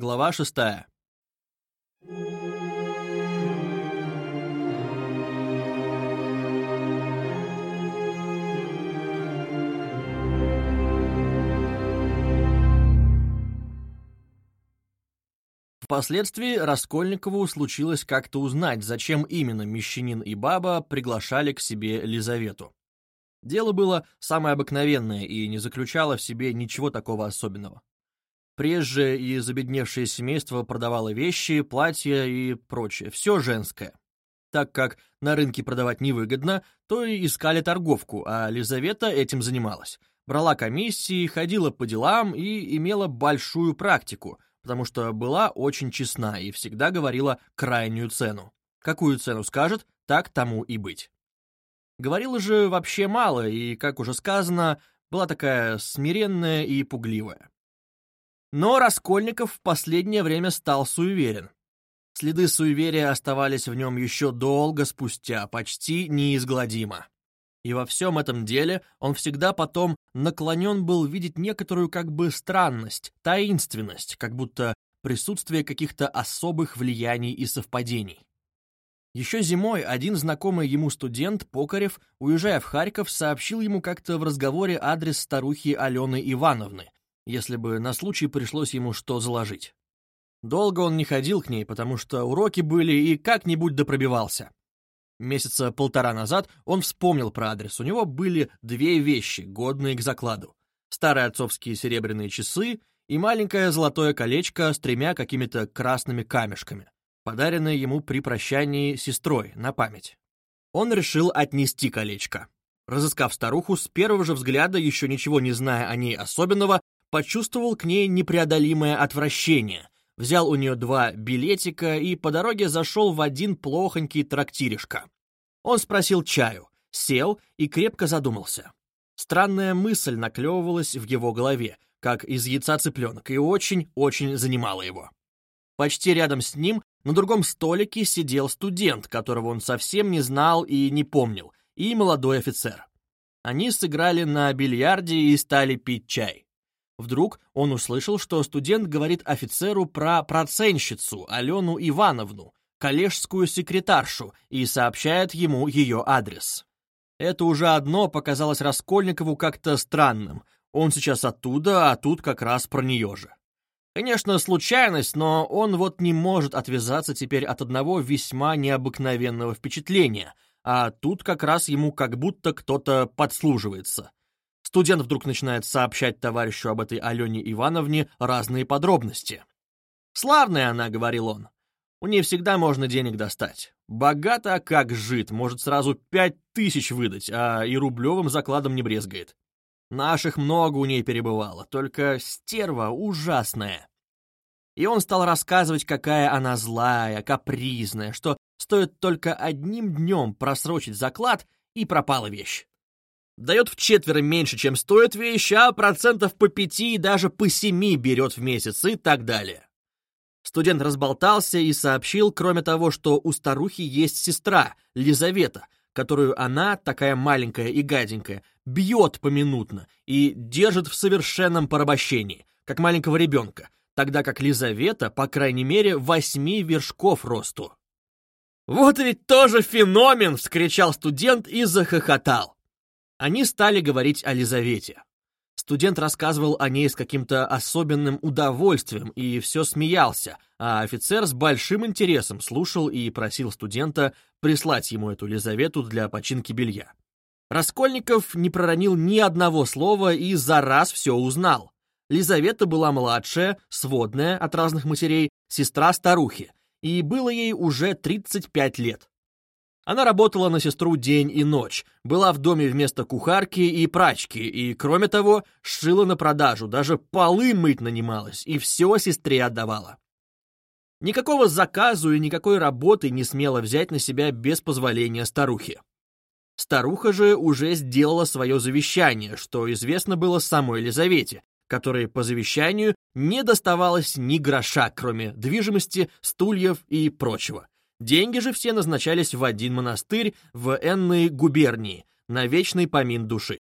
Глава шестая. Впоследствии Раскольникову случилось как-то узнать, зачем именно Мещанин и Баба приглашали к себе Лизавету. Дело было самое обыкновенное и не заключало в себе ничего такого особенного. Прежде и забедневшее семейство продавало вещи, платья и прочее, все женское. Так как на рынке продавать невыгодно, то и искали торговку, а Лизавета этим занималась. Брала комиссии, ходила по делам и имела большую практику, потому что была очень честна и всегда говорила крайнюю цену. Какую цену скажет, так тому и быть. Говорила же вообще мало и, как уже сказано, была такая смиренная и пугливая. Но Раскольников в последнее время стал суеверен. Следы суеверия оставались в нем еще долго спустя, почти неизгладимо. И во всем этом деле он всегда потом наклонен был видеть некоторую как бы странность, таинственность, как будто присутствие каких-то особых влияний и совпадений. Еще зимой один знакомый ему студент, Покарев, уезжая в Харьков, сообщил ему как-то в разговоре адрес старухи Алены Ивановны, если бы на случай пришлось ему что заложить. Долго он не ходил к ней, потому что уроки были и как-нибудь допробивался. Месяца полтора назад он вспомнил про адрес. У него были две вещи, годные к закладу. Старые отцовские серебряные часы и маленькое золотое колечко с тремя какими-то красными камешками, подаренное ему при прощании сестрой на память. Он решил отнести колечко. Разыскав старуху, с первого же взгляда, еще ничего не зная о ней особенного, почувствовал к ней непреодолимое отвращение, взял у нее два билетика и по дороге зашел в один плохонький трактиришко. Он спросил чаю, сел и крепко задумался. Странная мысль наклевывалась в его голове, как из яйца цыпленок, и очень-очень занимала его. Почти рядом с ним на другом столике сидел студент, которого он совсем не знал и не помнил, и молодой офицер. Они сыграли на бильярде и стали пить чай. Вдруг он услышал, что студент говорит офицеру про проценщицу Алену Ивановну, коллежскую секретаршу, и сообщает ему ее адрес. Это уже одно показалось Раскольникову как-то странным. Он сейчас оттуда, а тут как раз про нее же. Конечно, случайность, но он вот не может отвязаться теперь от одного весьма необыкновенного впечатления, а тут как раз ему как будто кто-то подслуживается. Студент вдруг начинает сообщать товарищу об этой Алене Ивановне разные подробности. «Славная она», — говорил он. «У нее всегда можно денег достать. Богата, как жид, может сразу пять тысяч выдать, а и рублевым закладом не брезгает. Наших много у ней перебывало, только стерва ужасная». И он стал рассказывать, какая она злая, капризная, что стоит только одним днем просрочить заклад, и пропала вещь дает в четверо меньше, чем стоит вещь, а процентов по пяти и даже по семи берет в месяц и так далее. Студент разболтался и сообщил, кроме того, что у старухи есть сестра, Лизавета, которую она, такая маленькая и гаденькая, бьет поминутно и держит в совершенном порабощении, как маленького ребенка, тогда как Лизавета, по крайней мере, восьми вершков росту. «Вот ведь тоже феномен!» — вскричал студент и захохотал. Они стали говорить о Лизавете. Студент рассказывал о ней с каким-то особенным удовольствием и все смеялся, а офицер с большим интересом слушал и просил студента прислать ему эту Лизавету для починки белья. Раскольников не проронил ни одного слова и за раз все узнал. Лизавета была младшая, сводная от разных матерей, сестра старухи, и было ей уже 35 лет. Она работала на сестру день и ночь, была в доме вместо кухарки и прачки, и, кроме того, шила на продажу, даже полы мыть нанималась, и все сестре отдавала. Никакого заказу и никакой работы не смела взять на себя без позволения старухи. Старуха же уже сделала свое завещание, что известно было самой Елизавете, которой по завещанию не доставалось ни гроша, кроме движимости, стульев и прочего. Деньги же все назначались в один монастырь в Энной губернии на вечный помин души.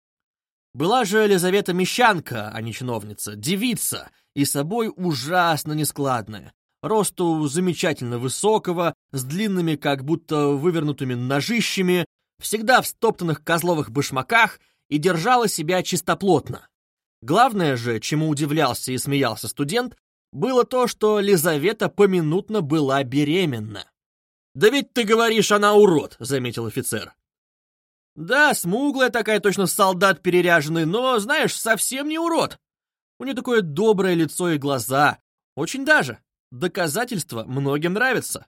Была же Елизавета Мещанка, а не чиновница, девица, и собой ужасно нескладная. Росту замечательно высокого, с длинными, как будто вывернутыми ножищами, всегда в стоптанных козловых башмаках и держала себя чистоплотно. Главное же, чему удивлялся и смеялся студент, было то, что Лизавета поминутно была беременна. «Да ведь ты говоришь, она урод», — заметил офицер. «Да, смуглая такая, точно солдат переряженный, но, знаешь, совсем не урод. У нее такое доброе лицо и глаза. Очень даже. Доказательство многим нравится.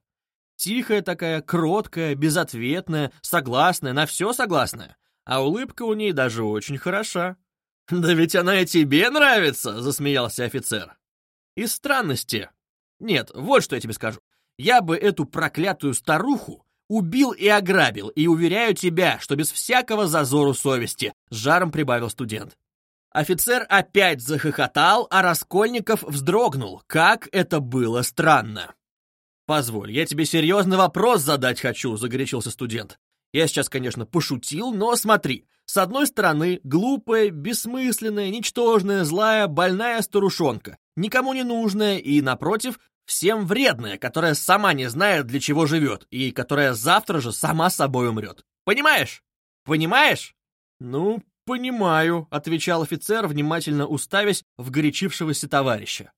Тихая такая, кроткая, безответная, согласная, на все согласная. А улыбка у ней даже очень хороша. «Да ведь она и тебе нравится!» — засмеялся офицер. «Из странности. Нет, вот что я тебе скажу. Я бы эту проклятую старуху убил и ограбил, и уверяю тебя, что без всякого зазору совести», — с жаром прибавил студент. Офицер опять захохотал, а Раскольников вздрогнул. Как это было странно. «Позволь, я тебе серьезный вопрос задать хочу», — загорячился студент. «Я сейчас, конечно, пошутил, но смотри. С одной стороны, глупая, бессмысленная, ничтожная, злая, больная старушонка, никому не нужная и, напротив, всем вредная, которая сама не знает, для чего живет, и которая завтра же сама собой умрет. Понимаешь? Понимаешь? Ну, понимаю, отвечал офицер, внимательно уставясь в горячившегося товарища.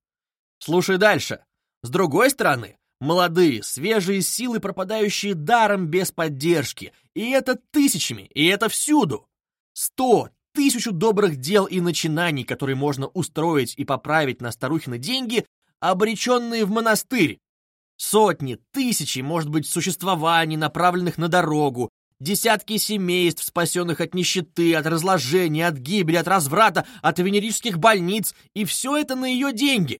Слушай дальше. С другой стороны, молодые, свежие силы, пропадающие даром без поддержки, и это тысячами, и это всюду. Сто, тысячу добрых дел и начинаний, которые можно устроить и поправить на старухины деньги, обреченные в монастырь. Сотни, тысячи, может быть, существований, направленных на дорогу, десятки семейств, спасенных от нищеты, от разложения, от гибели, от разврата, от венерических больниц, и все это на ее деньги.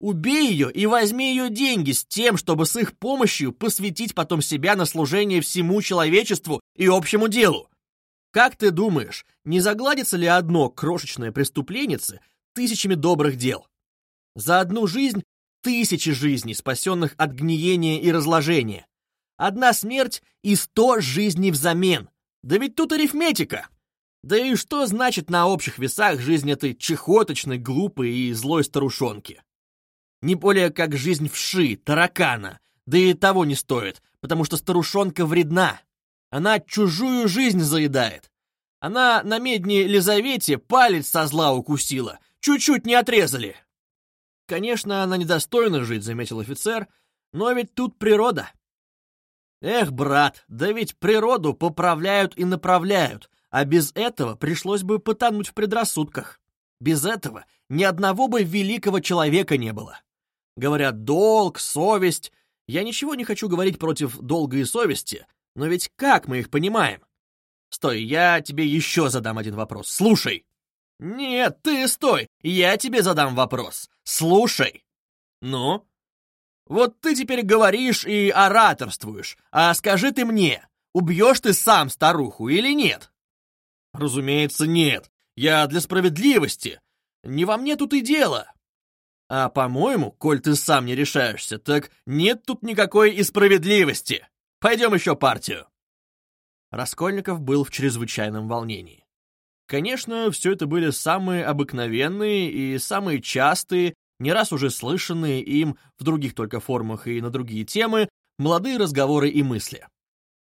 Убей ее и возьми ее деньги с тем, чтобы с их помощью посвятить потом себя на служение всему человечеству и общему делу. Как ты думаешь, не загладится ли одно крошечное преступленице тысячами добрых дел? За одну жизнь тысячи жизней, спасенных от гниения и разложения. Одна смерть и сто жизней взамен. Да ведь тут арифметика. Да и что значит на общих весах жизнь этой чехоточной, глупой и злой старушонки? Не более как жизнь вши, таракана, да и того не стоит, потому что старушонка вредна. Она чужую жизнь заедает. Она на медне Лизавете палец со зла укусила, чуть-чуть не отрезали. Конечно, она недостойна жить, заметил офицер, но ведь тут природа. Эх, брат, да ведь природу поправляют и направляют, а без этого пришлось бы потонуть в предрассудках. Без этого ни одного бы великого человека не было. Говорят, долг, совесть. Я ничего не хочу говорить против долга и совести, но ведь как мы их понимаем? Стой, я тебе еще задам один вопрос. Слушай. «Нет, ты стой! Я тебе задам вопрос. Слушай!» «Ну?» «Вот ты теперь говоришь и ораторствуешь, а скажи ты мне, убьешь ты сам старуху или нет?» «Разумеется, нет. Я для справедливости. Не во мне тут и дело. А по-моему, коль ты сам не решаешься, так нет тут никакой и справедливости. Пойдем еще партию». Раскольников был в чрезвычайном волнении. Конечно, все это были самые обыкновенные и самые частые, не раз уже слышанные им в других только формах и на другие темы, молодые разговоры и мысли.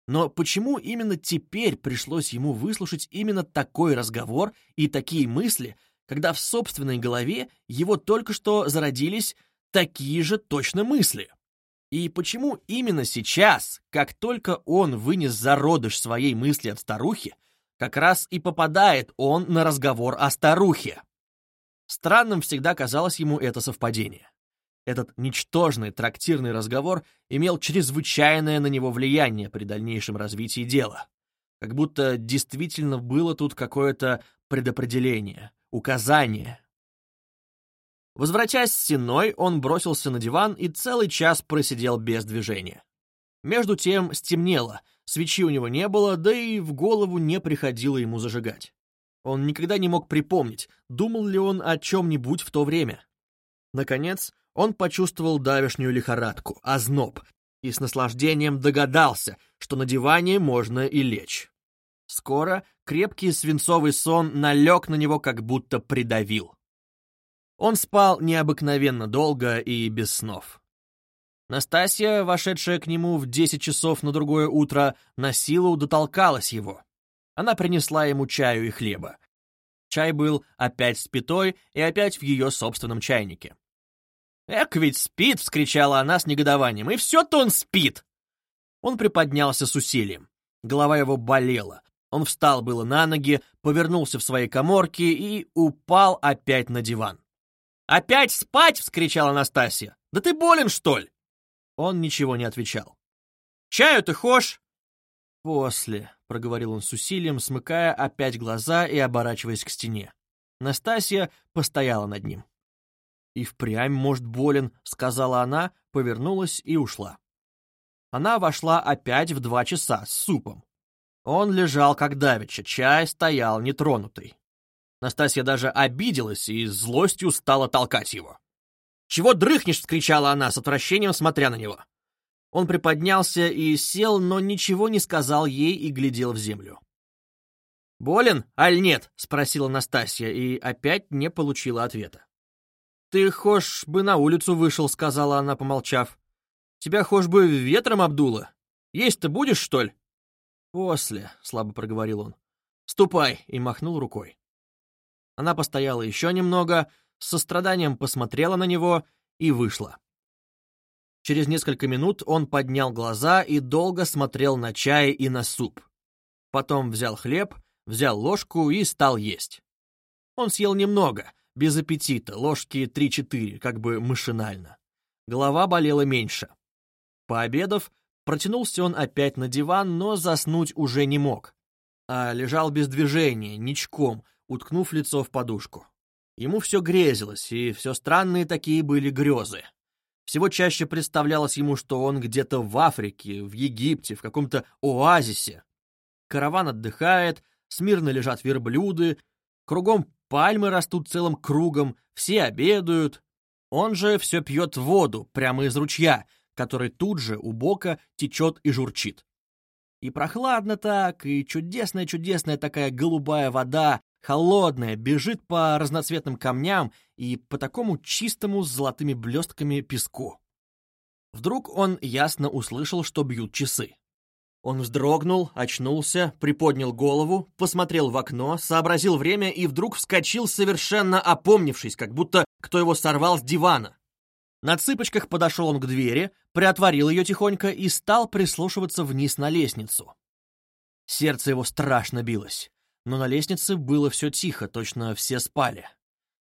Но почему именно теперь пришлось ему выслушать именно такой разговор и такие мысли, когда в собственной голове его только что зародились такие же точно мысли? И почему именно сейчас, как только он вынес зародыш своей мысли от старухи, как раз и попадает он на разговор о старухе. Странным всегда казалось ему это совпадение. Этот ничтожный трактирный разговор имел чрезвычайное на него влияние при дальнейшем развитии дела. Как будто действительно было тут какое-то предопределение, указание. Возвратясь с стеной, он бросился на диван и целый час просидел без движения. Между тем стемнело, свечи у него не было, да и в голову не приходило ему зажигать. Он никогда не мог припомнить, думал ли он о чем-нибудь в то время. Наконец, он почувствовал давешнюю лихорадку, озноб, и с наслаждением догадался, что на диване можно и лечь. Скоро крепкий свинцовый сон налег на него, как будто придавил. Он спал необыкновенно долго и без снов. Настасья, вошедшая к нему в десять часов на другое утро, на силу дотолкалась его. Она принесла ему чаю и хлеба. Чай был опять спитой и опять в ее собственном чайнике. «Эк, ведь спит!» — вскричала она с негодованием. «И все-то он спит!» Он приподнялся с усилием. Голова его болела. Он встал было на ноги, повернулся в своей коморке и упал опять на диван. «Опять спать!» — вскричала Анастасия. «Да ты болен, что ли?» Он ничего не отвечал. «Чаю ты хошь?» «После», — проговорил он с усилием, смыкая опять глаза и оборачиваясь к стене. Настасья постояла над ним. «И впрямь, может, болен», — сказала она, повернулась и ушла. Она вошла опять в два часа с супом. Он лежал как давеча, чай стоял нетронутый. Настасья даже обиделась и злостью стала толкать его. «Чего дрыхнешь?» — вскричала она с отвращением, смотря на него. Он приподнялся и сел, но ничего не сказал ей и глядел в землю. «Болен, аль нет?» — спросила Настасья и опять не получила ответа. «Ты хошь бы на улицу вышел», — сказала она, помолчав. «Тебя хошь бы ветром обдуло. Есть-то будешь, что ли?» «После», — слабо проговорил он. «Ступай», — и махнул рукой. Она постояла еще немного, с состраданием посмотрела на него и вышла. Через несколько минут он поднял глаза и долго смотрел на чай и на суп. Потом взял хлеб, взял ложку и стал есть. Он съел немного, без аппетита, ложки три-четыре, как бы машинально. Голова болела меньше. Пообедав, протянулся он опять на диван, но заснуть уже не мог, а лежал без движения, ничком, уткнув лицо в подушку. Ему все грезилось, и все странные такие были грезы. Всего чаще представлялось ему, что он где-то в Африке, в Египте, в каком-то оазисе. Караван отдыхает, смирно лежат верблюды, кругом пальмы растут целым кругом, все обедают. Он же все пьет воду прямо из ручья, который тут же у бока течет и журчит. И прохладно так, и чудесная-чудесная такая голубая вода, холодная, бежит по разноцветным камням и по такому чистому с золотыми блестками песку. Вдруг он ясно услышал, что бьют часы. Он вздрогнул, очнулся, приподнял голову, посмотрел в окно, сообразил время и вдруг вскочил, совершенно опомнившись, как будто кто его сорвал с дивана. На цыпочках подошел он к двери, приотворил ее тихонько и стал прислушиваться вниз на лестницу. Сердце его страшно билось но на лестнице было все тихо, точно все спали.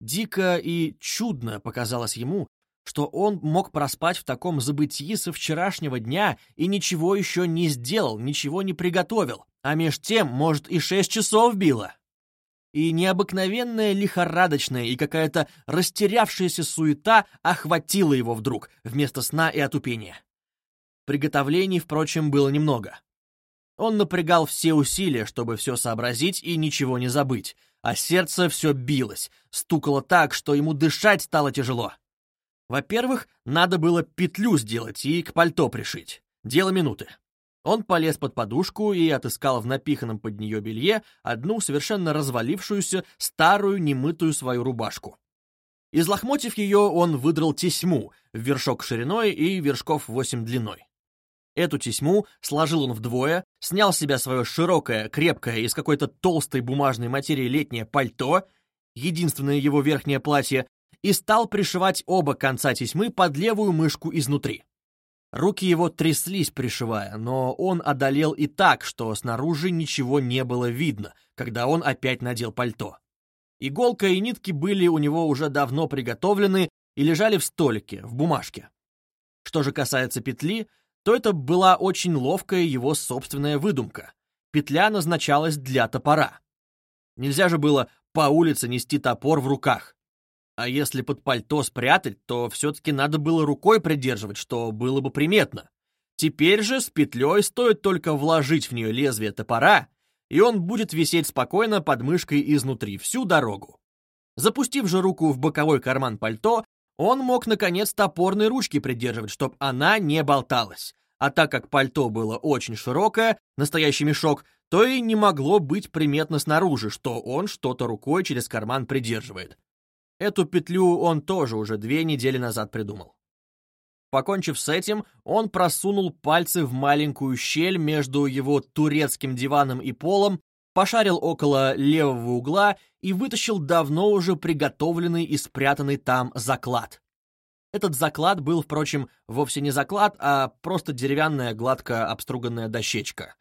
Дико и чудно показалось ему, что он мог проспать в таком забытии со вчерашнего дня и ничего еще не сделал, ничего не приготовил, а меж тем, может, и шесть часов било. И необыкновенная лихорадочная и какая-то растерявшаяся суета охватила его вдруг, вместо сна и отупения. Приготовлений, впрочем, было немного. Он напрягал все усилия, чтобы все сообразить и ничего не забыть, а сердце все билось, стукало так, что ему дышать стало тяжело. Во-первых, надо было петлю сделать и к пальто пришить. Дело минуты. Он полез под подушку и отыскал в напиханном под нее белье одну совершенно развалившуюся, старую, немытую свою рубашку. Из лохмотьев ее он выдрал тесьму, в вершок шириной и вершков восемь длиной. Эту тесьму сложил он вдвое, снял с себя свое широкое, крепкое, из какой-то толстой бумажной материи летнее пальто, единственное его верхнее платье, и стал пришивать оба конца тесьмы под левую мышку изнутри. Руки его тряслись, пришивая, но он одолел и так, что снаружи ничего не было видно, когда он опять надел пальто. Иголка и нитки были у него уже давно приготовлены и лежали в столике, в бумажке. Что же касается петли, то это была очень ловкая его собственная выдумка. Петля назначалась для топора. Нельзя же было по улице нести топор в руках. А если под пальто спрятать, то все-таки надо было рукой придерживать, что было бы приметно. Теперь же с петлей стоит только вложить в нее лезвие топора, и он будет висеть спокойно под мышкой изнутри всю дорогу. Запустив же руку в боковой карман пальто, он мог, наконец, топорной ручки придерживать, чтобы она не болталась. А так как пальто было очень широкое, настоящий мешок, то и не могло быть приметно снаружи, что он что-то рукой через карман придерживает. Эту петлю он тоже уже две недели назад придумал. Покончив с этим, он просунул пальцы в маленькую щель между его турецким диваном и полом, пошарил около левого угла и вытащил давно уже приготовленный и спрятанный там заклад. Этот заклад был, впрочем, вовсе не заклад, а просто деревянная гладко обструганная дощечка.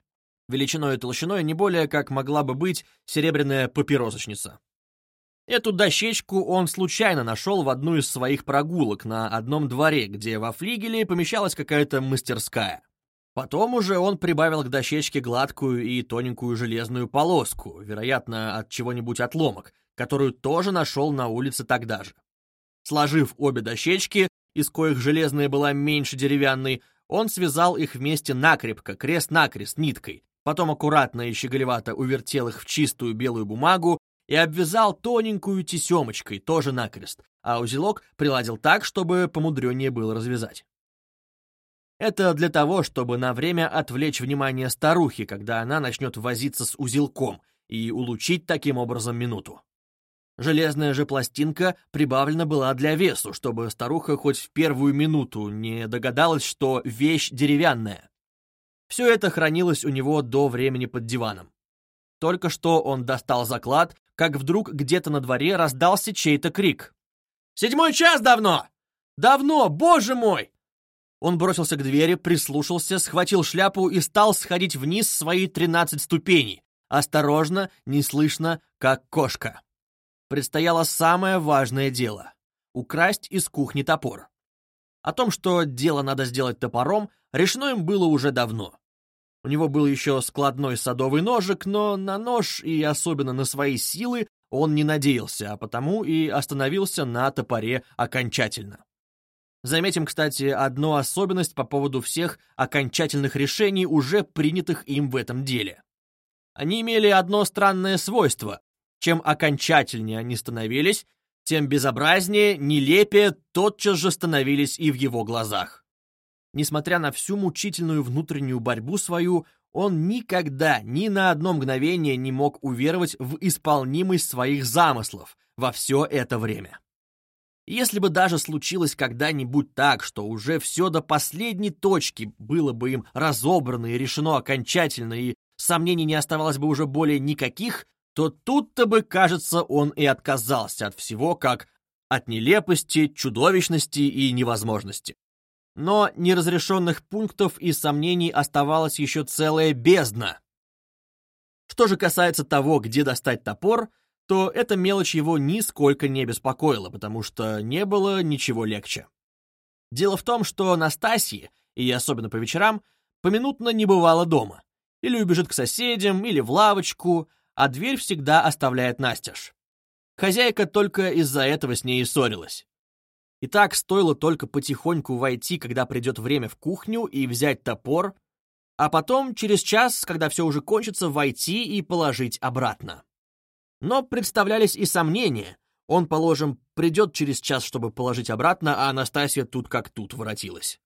Величиной и толщиной не более, как могла бы быть серебряная папиросочница. Эту дощечку он случайно нашел в одну из своих прогулок на одном дворе, где во флигеле помещалась какая-то мастерская. Потом уже он прибавил к дощечке гладкую и тоненькую железную полоску, вероятно, от чего-нибудь отломок, которую тоже нашел на улице тогда же. Сложив обе дощечки, из коих железная была меньше деревянной, он связал их вместе накрепко, крест-накрест, ниткой, потом аккуратно и щеголевато увертел их в чистую белую бумагу и обвязал тоненькую тесемочкой, тоже накрест, а узелок приладил так, чтобы помудреннее было развязать. Это для того, чтобы на время отвлечь внимание старухи, когда она начнет возиться с узелком, и улучшить таким образом минуту. Железная же пластинка прибавлена была для весу, чтобы старуха хоть в первую минуту не догадалась, что вещь деревянная. Все это хранилось у него до времени под диваном. Только что он достал заклад, как вдруг где-то на дворе раздался чей-то крик. «Седьмой час давно! Давно, боже мой!» Он бросился к двери, прислушался, схватил шляпу и стал сходить вниз свои тринадцать ступеней, осторожно, неслышно, как кошка предстояло самое важное дело — украсть из кухни топор. О том, что дело надо сделать топором, решено им было уже давно. У него был еще складной садовый ножик, но на нож и особенно на свои силы он не надеялся, а потому и остановился на топоре окончательно. Заметим, кстати, одну особенность по поводу всех окончательных решений, уже принятых им в этом деле. Они имели одно странное свойство чем окончательнее они становились, тем безобразнее, нелепее тотчас же становились и в его глазах. Несмотря на всю мучительную внутреннюю борьбу свою, он никогда ни на одно мгновение не мог уверовать в исполнимость своих замыслов во все это время. Если бы даже случилось когда-нибудь так, что уже все до последней точки было бы им разобрано и решено окончательно, и сомнений не оставалось бы уже более никаких, то тут-то бы, кажется, он и отказался от всего, как от нелепости, чудовищности и невозможности. Но неразрешенных пунктов и сомнений оставалась еще целая бездна. Что же касается того, где достать топор, то эта мелочь его нисколько не беспокоила, потому что не было ничего легче. Дело в том, что Настасье, и особенно по вечерам, поминутно не бывало дома. Или убежит к соседям, или в лавочку, а дверь всегда оставляет настежь. Хозяйка только из-за этого с ней и ссорилась. И так стоило только потихоньку войти, когда придет время в кухню, и взять топор, а потом, через час, когда все уже кончится, войти и положить обратно. Но представлялись и сомнения. Он, положим, придет через час, чтобы положить обратно, а Анастасия тут как тут воротилась.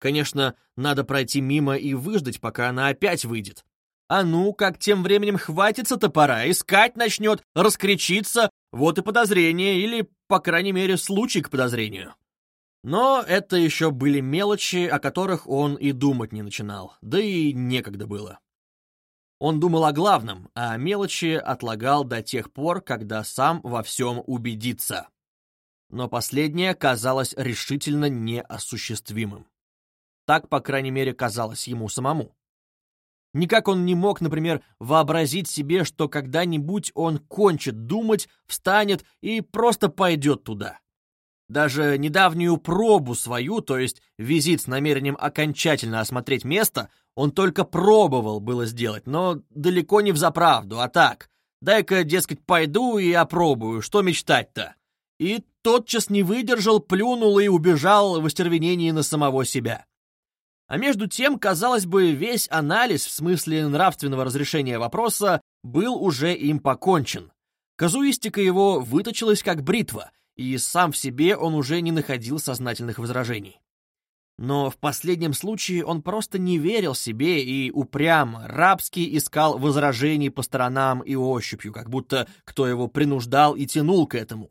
Конечно, надо пройти мимо и выждать, пока она опять выйдет. А ну, как тем временем хватится топора, искать начнет, раскричится, вот и подозрение, или, по крайней мере, случай к подозрению. Но это еще были мелочи, о которых он и думать не начинал, да и некогда было. Он думал о главном, а мелочи отлагал до тех пор, когда сам во всем убедится. Но последнее казалось решительно неосуществимым. Так, по крайней мере, казалось ему самому. Никак он не мог, например, вообразить себе, что когда-нибудь он кончит думать, встанет и просто пойдет туда. Даже недавнюю пробу свою, то есть визит с намерением окончательно осмотреть место, он только пробовал было сделать, но далеко не взаправду, а так. Дай-ка, дескать, пойду и опробую, что мечтать-то. И тотчас не выдержал, плюнул и убежал в остервенении на самого себя. А между тем, казалось бы, весь анализ в смысле нравственного разрешения вопроса был уже им покончен. Казуистика его выточилась как бритва, и сам в себе он уже не находил сознательных возражений. Но в последнем случае он просто не верил себе и упрямо, рабски искал возражений по сторонам и ощупью, как будто кто его принуждал и тянул к этому.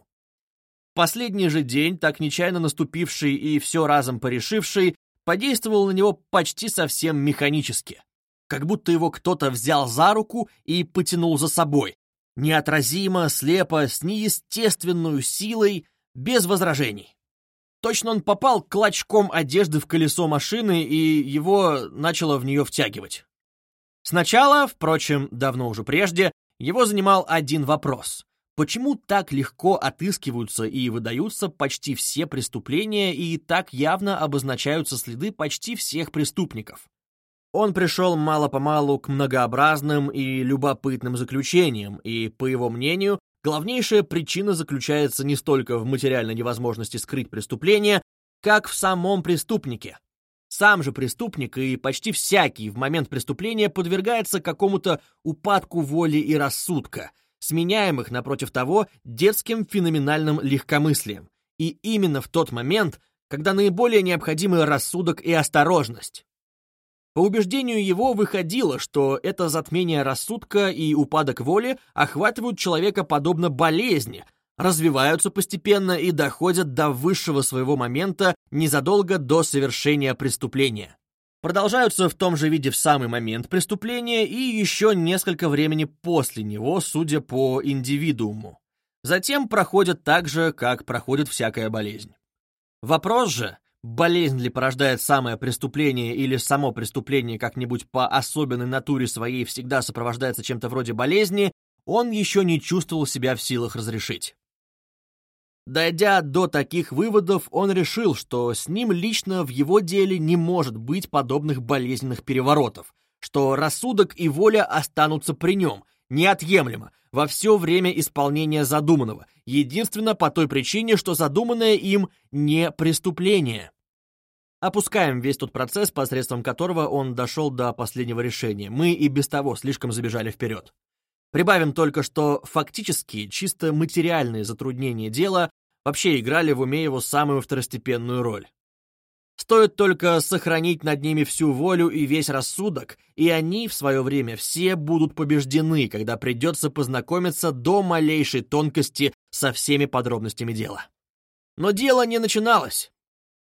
Последний же день, так нечаянно наступивший и все разом порешивший, подействовал на него почти совсем механически. Как будто его кто-то взял за руку и потянул за собой. Неотразимо, слепо, с неестественной силой, без возражений. Точно он попал клочком одежды в колесо машины, и его начало в нее втягивать. Сначала, впрочем, давно уже прежде, его занимал один вопрос. Почему так легко отыскиваются и выдаются почти все преступления и так явно обозначаются следы почти всех преступников? Он пришел мало-помалу к многообразным и любопытным заключениям, и, по его мнению, главнейшая причина заключается не столько в материальной невозможности скрыть преступление, как в самом преступнике. Сам же преступник и почти всякий в момент преступления подвергается какому-то упадку воли и рассудка, сменяемых, напротив того, детским феноменальным легкомыслием. И именно в тот момент, когда наиболее необходимы рассудок и осторожность. По убеждению его выходило, что это затмение рассудка и упадок воли охватывают человека подобно болезни, развиваются постепенно и доходят до высшего своего момента незадолго до совершения преступления. Продолжаются в том же виде в самый момент преступления и еще несколько времени после него, судя по индивидууму. Затем проходят так же, как проходит всякая болезнь. Вопрос же, болезнь ли порождает самое преступление или само преступление как-нибудь по особенной натуре своей всегда сопровождается чем-то вроде болезни, он еще не чувствовал себя в силах разрешить. Дойдя до таких выводов, он решил, что с ним лично в его деле не может быть подобных болезненных переворотов, что рассудок и воля останутся при нем, неотъемлемо, во все время исполнения задуманного, единственно по той причине, что задуманное им не преступление. Опускаем весь тот процесс, посредством которого он дошел до последнего решения. Мы и без того слишком забежали вперед. Прибавим только, что фактически чисто материальные затруднения дела вообще играли в уме его самую второстепенную роль. Стоит только сохранить над ними всю волю и весь рассудок, и они в свое время все будут побеждены, когда придется познакомиться до малейшей тонкости со всеми подробностями дела. Но дело не начиналось.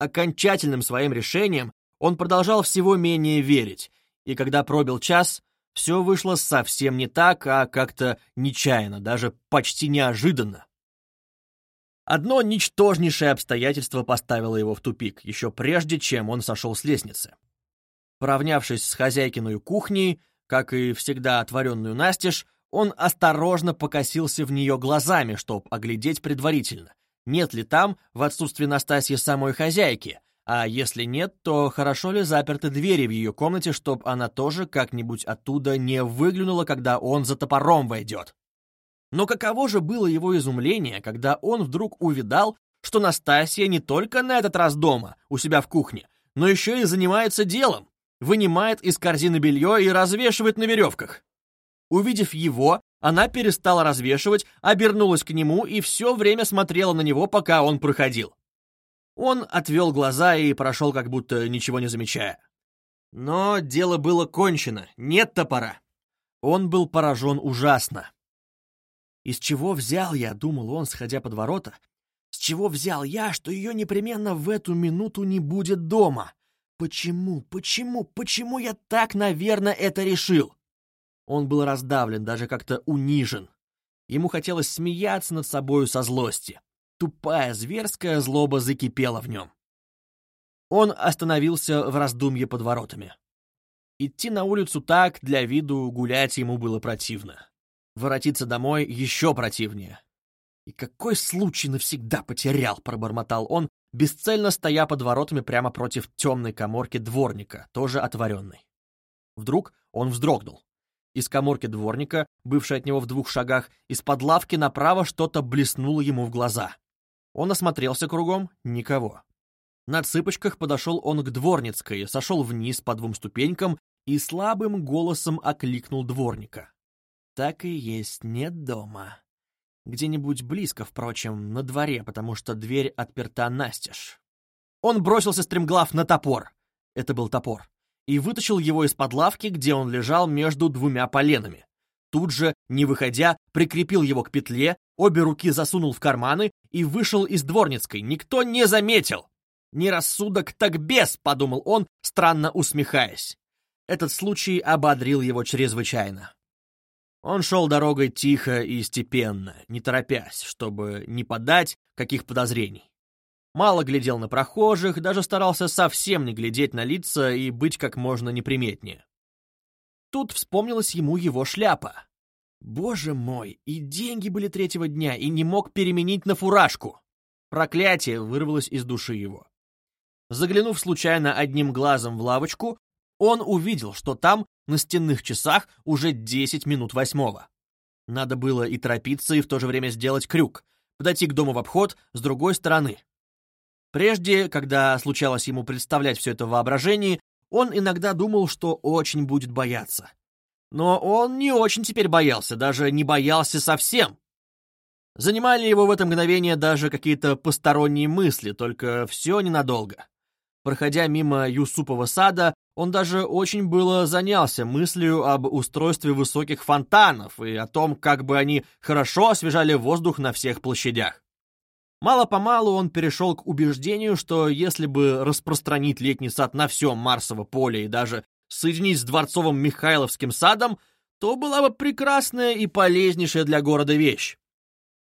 Окончательным своим решением он продолжал всего менее верить, и когда пробил час, все вышло совсем не так, а как-то нечаянно, даже почти неожиданно. Одно ничтожнейшее обстоятельство поставило его в тупик, еще прежде, чем он сошел с лестницы. Поравнявшись с хозяйкиной кухней, как и всегда отворенную настежь, он осторожно покосился в нее глазами, чтобы оглядеть предварительно, нет ли там, в отсутствие Настасьи самой хозяйки, а если нет, то хорошо ли заперты двери в ее комнате, чтоб она тоже как-нибудь оттуда не выглянула, когда он за топором войдет? Но каково же было его изумление, когда он вдруг увидал, что Настасья не только на этот раз дома, у себя в кухне, но еще и занимается делом, вынимает из корзины белье и развешивает на веревках. Увидев его, она перестала развешивать, обернулась к нему и все время смотрела на него, пока он проходил. Он отвел глаза и прошел, как будто ничего не замечая. Но дело было кончено, нет топора. Он был поражен ужасно. «Из чего взял я?» — думал он, сходя под ворота. «С чего взял я, что ее непременно в эту минуту не будет дома? Почему, почему, почему я так, наверное, это решил?» Он был раздавлен, даже как-то унижен. Ему хотелось смеяться над собою со злости. Тупая зверская злоба закипела в нем. Он остановился в раздумье под воротами. Идти на улицу так, для виду, гулять ему было противно. Воротиться домой еще противнее. «И какой случай навсегда потерял!» — пробормотал он, бесцельно стоя под воротами прямо против темной коморки дворника, тоже отворенной. Вдруг он вздрогнул. Из коморки дворника, бывшей от него в двух шагах, из-под лавки направо что-то блеснуло ему в глаза. Он осмотрелся кругом — никого. На цыпочках подошел он к дворницкой, сошел вниз по двум ступенькам и слабым голосом окликнул дворника. «Так и есть, нет дома. Где-нибудь близко, впрочем, на дворе, потому что дверь отперта настежь». Он бросился стремглав на топор. Это был топор. И вытащил его из-под лавки, где он лежал между двумя поленами. Тут же, не выходя, прикрепил его к петле, обе руки засунул в карманы и вышел из дворницкой. Никто не заметил. «Не рассудок, так бес!» — подумал он, странно усмехаясь. Этот случай ободрил его чрезвычайно. Он шел дорогой тихо и степенно, не торопясь, чтобы не подать каких подозрений. Мало глядел на прохожих, даже старался совсем не глядеть на лица и быть как можно неприметнее. Тут вспомнилась ему его шляпа. Боже мой, и деньги были третьего дня, и не мог переменить на фуражку. Проклятие вырвалось из души его. Заглянув случайно одним глазом в лавочку, он увидел, что там на стенных часах уже 10 минут восьмого. Надо было и торопиться, и в то же время сделать крюк, подойти к дому в обход с другой стороны. Прежде, когда случалось ему представлять все это в воображении, он иногда думал, что очень будет бояться. Но он не очень теперь боялся, даже не боялся совсем. Занимали его в это мгновение даже какие-то посторонние мысли, только все ненадолго. Проходя мимо Юсупова сада, он даже очень было занялся мыслью об устройстве высоких фонтанов и о том, как бы они хорошо освежали воздух на всех площадях. Мало-помалу он перешел к убеждению, что если бы распространить летний сад на все Марсово поле и даже соединить с Дворцовым Михайловским садом, то была бы прекрасная и полезнейшая для города вещь.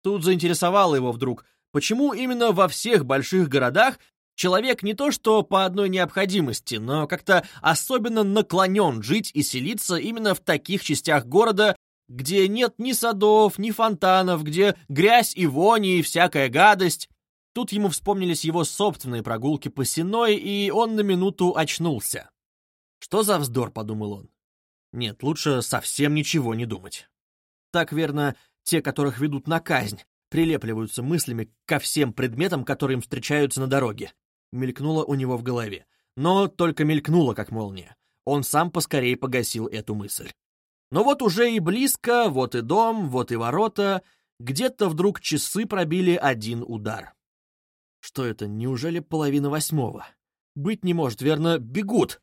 Тут заинтересовало его вдруг, почему именно во всех больших городах человек не то что по одной необходимости, но как-то особенно наклонен жить и селиться именно в таких частях города, где нет ни садов, ни фонтанов, где грязь и вони и всякая гадость. Тут ему вспомнились его собственные прогулки по Сеной, и он на минуту очнулся. «Что за вздор?» — подумал он. «Нет, лучше совсем ничего не думать». Так, верно, те, которых ведут на казнь, прилепливаются мыслями ко всем предметам, которые им встречаются на дороге. Мелькнуло у него в голове. Но только мелькнуло, как молния. Он сам поскорее погасил эту мысль. Но вот уже и близко, вот и дом, вот и ворота. Где-то вдруг часы пробили один удар. Что это, неужели половина восьмого? Быть не может, верно, бегут.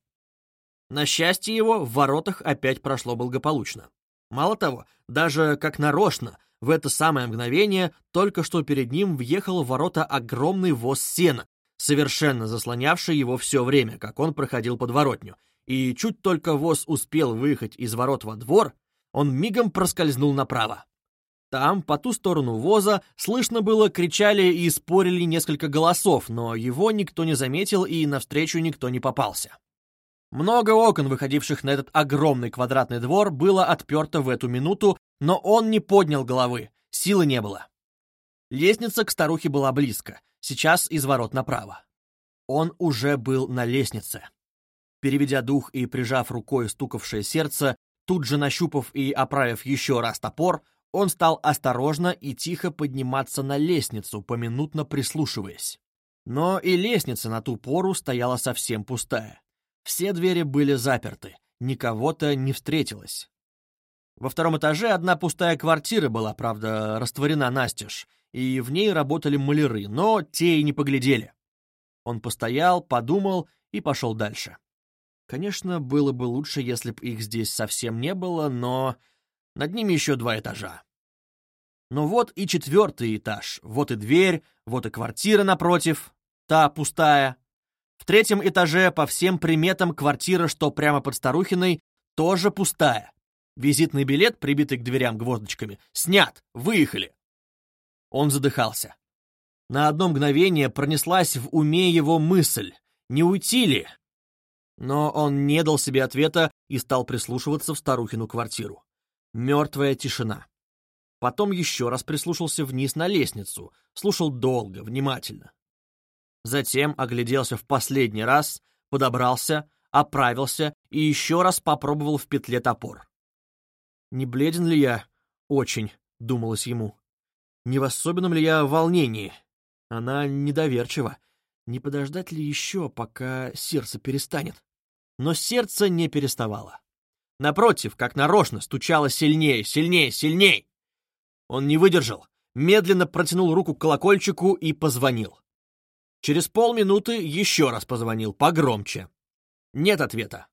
На счастье его, в воротах опять прошло благополучно. Мало того, даже как нарочно, в это самое мгновение только что перед ним въехал в ворота огромный воз сена, совершенно заслонявший его все время, как он проходил подворотню, и чуть только воз успел выехать из ворот во двор, он мигом проскользнул направо. Там, по ту сторону воза, слышно было, кричали и спорили несколько голосов, но его никто не заметил и навстречу никто не попался. Много окон, выходивших на этот огромный квадратный двор, было отперто в эту минуту, но он не поднял головы, силы не было. Лестница к старухе была близко, сейчас из ворот направо. Он уже был на лестнице. Переведя дух и прижав рукой стукавшее сердце, тут же нащупав и оправив еще раз топор, он стал осторожно и тихо подниматься на лестницу, поминутно прислушиваясь. Но и лестница на ту пору стояла совсем пустая. Все двери были заперты, никого-то не встретилось. Во втором этаже одна пустая квартира была, правда, растворена настежь, и в ней работали маляры, но те и не поглядели. Он постоял, подумал и пошел дальше. Конечно, было бы лучше, если бы их здесь совсем не было, но над ними еще два этажа. Но вот и четвертый этаж, вот и дверь, вот и квартира напротив, та пустая. В третьем этаже по всем приметам квартира, что прямо под Старухиной, тоже пустая. Визитный билет, прибитый к дверям гвоздочками, снят, выехали. Он задыхался. На одно мгновение пронеслась в уме его мысль, не уйти ли, но он не дал себе ответа и стал прислушиваться в старухину квартиру. Мертвая тишина. Потом еще раз прислушался вниз на лестницу, слушал долго, внимательно. Затем огляделся в последний раз, подобрался, оправился и еще раз попробовал в петле топор. «Не бледен ли я? Очень», — думалось ему. «Не в особенном ли я волнении?» Она недоверчива. Не подождать ли еще, пока сердце перестанет? Но сердце не переставало. Напротив, как нарочно, стучало сильнее, сильнее, сильнее. Он не выдержал, медленно протянул руку к колокольчику и позвонил. Через полминуты еще раз позвонил, погромче. Нет ответа.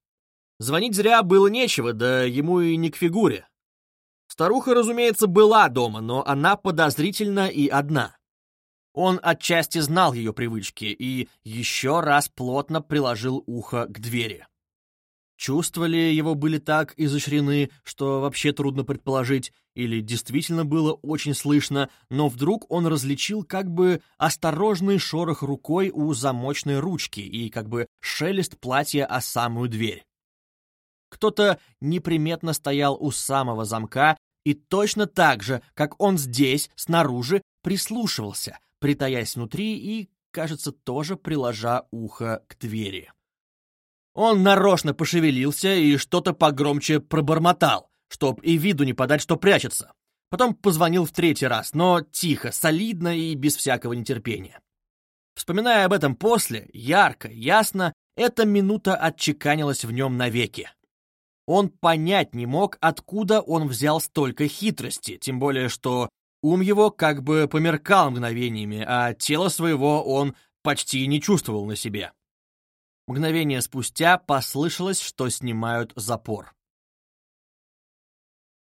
Звонить зря было нечего, да ему и не к фигуре. Старуха, разумеется, была дома, но она подозрительна и одна. Он отчасти знал ее привычки и еще раз плотно приложил ухо к двери. Чувства ли его были так изощрены, что вообще трудно предположить, или действительно было очень слышно, но вдруг он различил как бы осторожный шорох рукой у замочной ручки и как бы шелест платья о самую дверь. Кто-то неприметно стоял у самого замка и точно так же, как он здесь, снаружи, прислушивался, притаясь внутри и, кажется, тоже приложа ухо к двери. Он нарочно пошевелился и что-то погромче пробормотал, чтоб и виду не подать, что прячется. Потом позвонил в третий раз, но тихо, солидно и без всякого нетерпения. Вспоминая об этом после, ярко, ясно, эта минута отчеканилась в нем навеки. Он понять не мог, откуда он взял столько хитрости, тем более что ум его как бы померкал мгновениями, а тело своего он почти не чувствовал на себе. Мгновение спустя послышалось, что снимают запор.